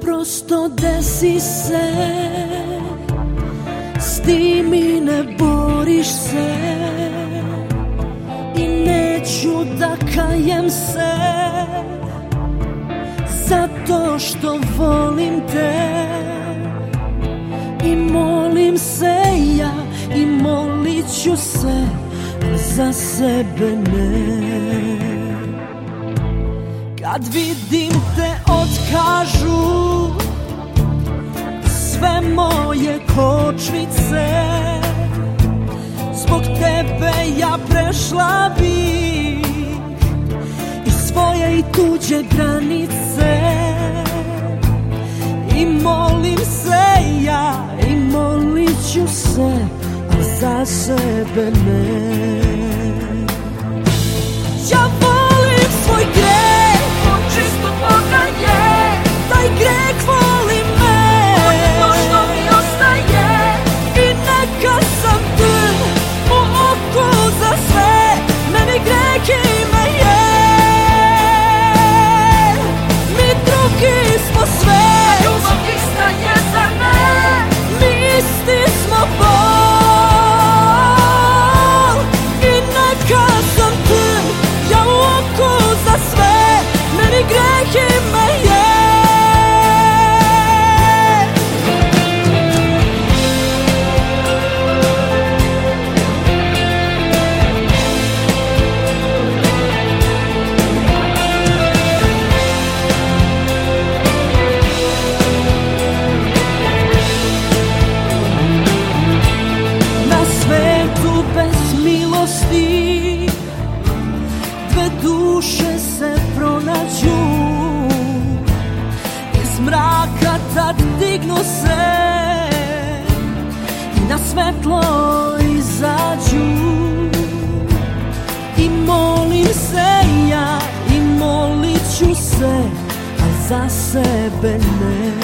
Prosto desi se. S tim i ne boriš se. I neću da kajem se. Zato što volim te. I molim se ja I molit ću se Za sebe ne Kad vidim te otkažu Sve moje kočnice. Zbog tebe ja prešla bih I svoje i tuđe granice. I molim se ja I molit ću se A za sebe ne Duše se pronađu. Iz mraka tad dignu se I na svetlo izađu. I molim se ja I molit ću se A za sebe ne